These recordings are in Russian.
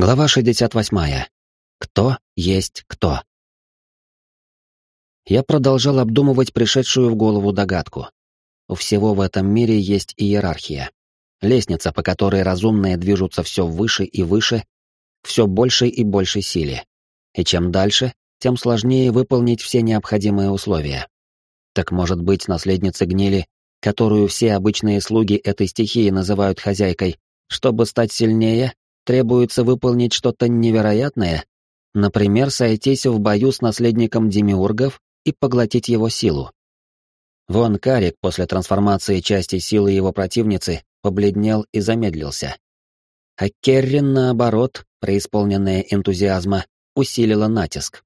Глава 68. Кто есть кто? Я продолжал обдумывать пришедшую в голову догадку. У всего в этом мире есть иерархия. Лестница, по которой разумные движутся все выше и выше, все большей и большей силе. И чем дальше, тем сложнее выполнить все необходимые условия. Так может быть, наследница гнили, которую все обычные слуги этой стихии называют хозяйкой, чтобы стать сильнее, требуется выполнить что-то невероятное, например, сойтись в бою с наследником демиургов и поглотить его силу. Вон Карик после трансформации части силы его противницы побледнел и замедлился. А Керрин, наоборот, преисполненная энтузиазма, усилила натиск.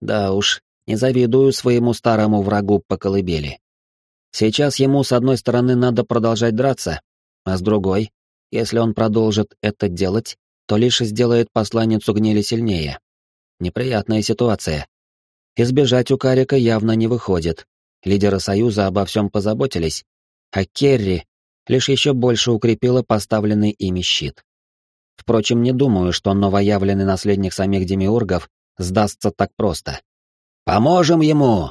Да уж, не завидую своему старому врагу по колыбели. Сейчас ему, с одной стороны, надо продолжать драться, а с другой, если он продолжит это делать, то лишь сделает посланницу гнили сильнее. Неприятная ситуация. Избежать у Карика явно не выходит. Лидеры Союза обо всем позаботились, а Керри лишь еще больше укрепила поставленный ими щит. Впрочем, не думаю, что новоявленный наследник самих демиургов сдастся так просто. «Поможем ему!»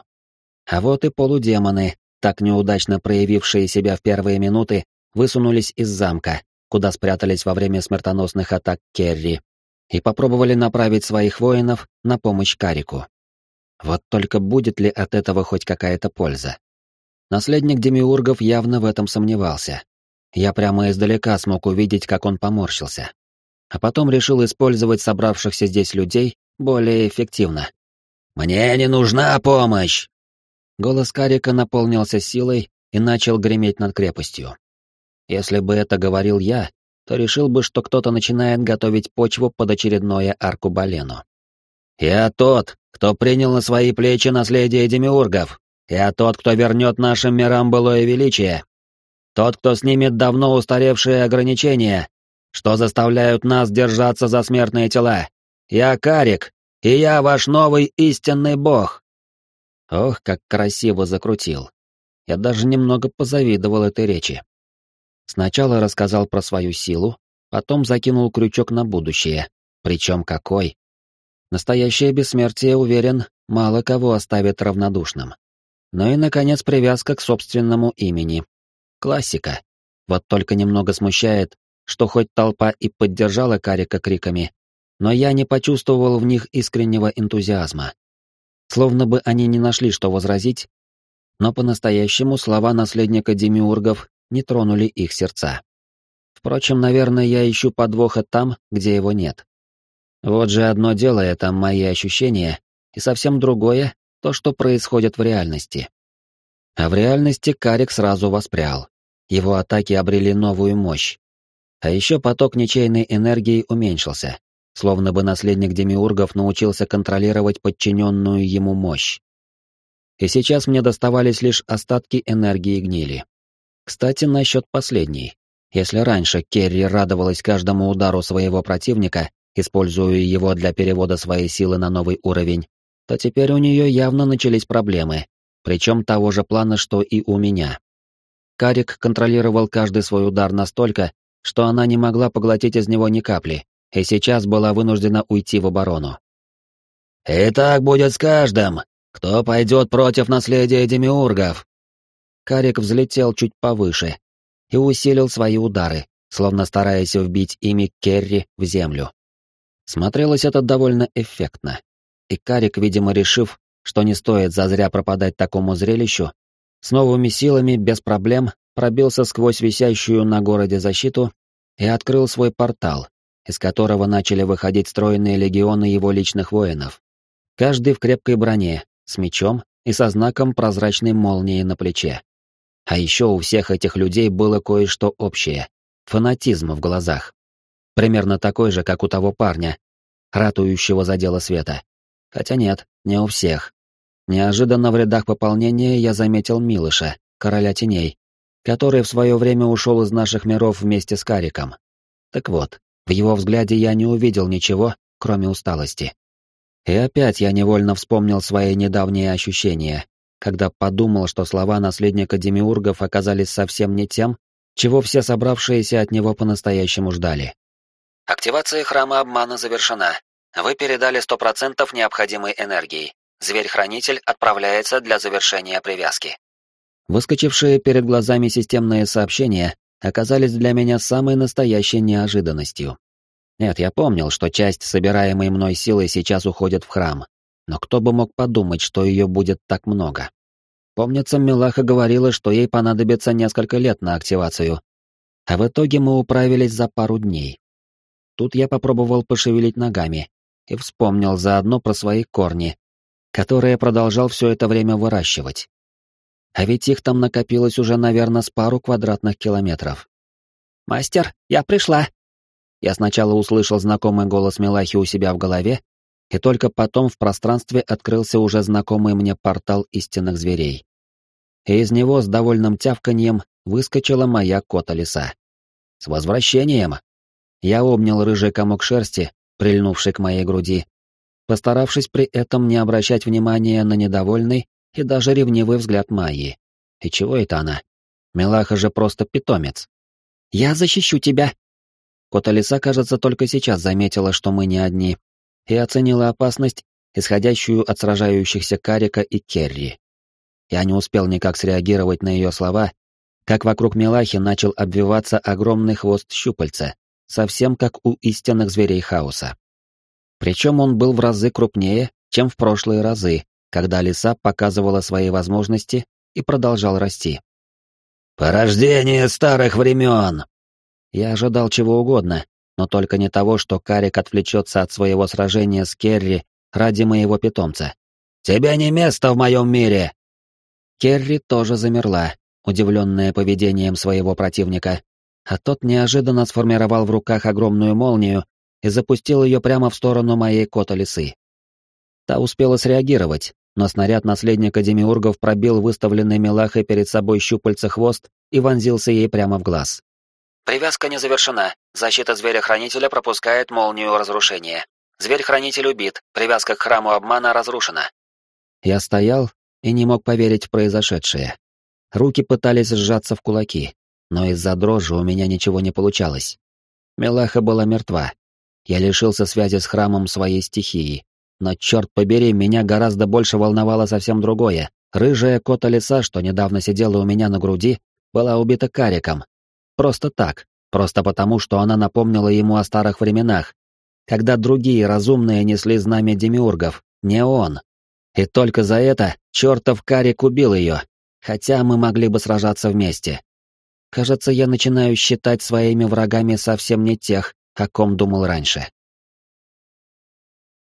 А вот и полудемоны, так неудачно проявившие себя в первые минуты, высунулись из замка, куда спрятались во время смертоносных атак Керри, и попробовали направить своих воинов на помощь Карику. Вот только будет ли от этого хоть какая-то польза? Наследник Демиургов явно в этом сомневался. Я прямо издалека смог увидеть, как он поморщился. А потом решил использовать собравшихся здесь людей более эффективно. «Мне не нужна помощь!» Голос Карика наполнился силой и начал греметь над крепостью. Если бы это говорил я, то решил бы, что кто-то начинает готовить почву под очередное аркубалену. «Я тот, кто принял на свои плечи наследие демиургов. Я тот, кто вернет нашим мирам былое величие. Тот, кто снимет давно устаревшие ограничения, что заставляют нас держаться за смертные тела. Я Карик, и я ваш новый истинный бог». Ох, как красиво закрутил. Я даже немного позавидовал этой речи. Сначала рассказал про свою силу, потом закинул крючок на будущее. Причем какой? Настоящее бессмертие, уверен, мало кого оставит равнодушным. Ну и, наконец, привязка к собственному имени. Классика. Вот только немного смущает, что хоть толпа и поддержала Карика криками, но я не почувствовал в них искреннего энтузиазма. Словно бы они не нашли, что возразить, но по-настоящему слова наследника Демиургов не тронули их сердца. Впрочем, наверное, я ищу подвоха там, где его нет. Вот же одно дело — это мои ощущения, и совсем другое — то, что происходит в реальности. А в реальности Карик сразу воспрял. Его атаки обрели новую мощь. А еще поток ничейной энергии уменьшился, словно бы наследник Демиургов научился контролировать подчиненную ему мощь. И сейчас мне доставались лишь остатки энергии гнили. Кстати, насчет последней. Если раньше Керри радовалась каждому удару своего противника, используя его для перевода своей силы на новый уровень, то теперь у нее явно начались проблемы, причем того же плана, что и у меня. Карик контролировал каждый свой удар настолько, что она не могла поглотить из него ни капли, и сейчас была вынуждена уйти в оборону. «И так будет с каждым, кто пойдет против наследия демиургов», Карик взлетел чуть повыше и усилил свои удары, словно стараясь вбить ими Керри в землю. Смотрелось это довольно эффектно. И Карик, видимо, решив, что не стоит зазря пропадать такому зрелищу, с новыми силами, без проблем, пробился сквозь висящую на городе защиту и открыл свой портал, из которого начали выходить стройные легионы его личных воинов. Каждый в крепкой броне, с мечом и со знаком прозрачной молнии на плече. А еще у всех этих людей было кое-что общее — фанатизм в глазах. Примерно такой же, как у того парня, ратующего за дело света. Хотя нет, не у всех. Неожиданно в рядах пополнения я заметил Милыша, короля теней, который в свое время ушел из наших миров вместе с Кариком. Так вот, в его взгляде я не увидел ничего, кроме усталости. И опять я невольно вспомнил свои недавние ощущения, когда подумал, что слова наследника Демиургов оказались совсем не тем, чего все собравшиеся от него по-настоящему ждали. Активация храма обмана завершена. Вы передали 100% необходимой энергии. Зверь-хранитель отправляется для завершения привязки. Выскочившие перед глазами системные сообщения оказались для меня самой настоящей неожиданностью. Нет, я помнил, что часть собираемой мной силы сейчас уходит в храм, но кто бы мог подумать, что ее будет так много. Помнится, Милаха говорила, что ей понадобится несколько лет на активацию, а в итоге мы управились за пару дней. Тут я попробовал пошевелить ногами и вспомнил заодно про свои корни, которые продолжал все это время выращивать. А ведь их там накопилось уже, наверное, с пару квадратных километров. «Мастер, я пришла!» Я сначала услышал знакомый голос Милахи у себя в голове, и только потом в пространстве открылся уже знакомый мне портал истинных зверей. И из него с довольным тявканьем выскочила моя кота-лиса. «С возвращением!» Я обнял рыжий комок шерсти, прильнувший к моей груди, постаравшись при этом не обращать внимания на недовольный и даже ревнивый взгляд Майи. И чего это она? Милаха же просто питомец. «Я защищу тебя!» Кота-лиса, кажется, только сейчас заметила, что мы не одни, и оценила опасность, исходящую от сражающихся Карика и Керри. Я не успел никак среагировать на ее слова, как вокруг Милахи начал обвиваться огромный хвост щупальца, совсем как у истинных зверей хаоса. Причем он был в разы крупнее, чем в прошлые разы, когда лиса показывала свои возможности и продолжал расти. «Порождение старых времен!» Я ожидал чего угодно, но только не того, что Карик отвлечется от своего сражения с Керри ради моего питомца. «Тебе не место в моем мире!» Керри тоже замерла, удивленная поведением своего противника, а тот неожиданно сформировал в руках огромную молнию и запустил ее прямо в сторону моей кота-лисы. Та успела среагировать, но снаряд наследника Демиургов пробил выставленный мелахой перед собой щупальца хвост и вонзился ей прямо в глаз. Привязка не завершена. Защита зверя-хранителя пропускает молнию разрушения. Зверь-хранитель убит, привязка к храму обмана разрушена. Я стоял и не мог поверить в произошедшее. Руки пытались сжаться в кулаки, но из-за дрожи у меня ничего не получалось. Мелаха была мертва. Я лишился связи с храмом своей стихии. Но, черт побери, меня гораздо больше волновало совсем другое. Рыжая кота-лиса, что недавно сидела у меня на груди, была убита кариком, Просто так, просто потому, что она напомнила ему о старых временах, когда другие разумные несли знамя демиургов, не он. И только за это чертов Карик убил ее, хотя мы могли бы сражаться вместе. Кажется, я начинаю считать своими врагами совсем не тех, о ком думал раньше.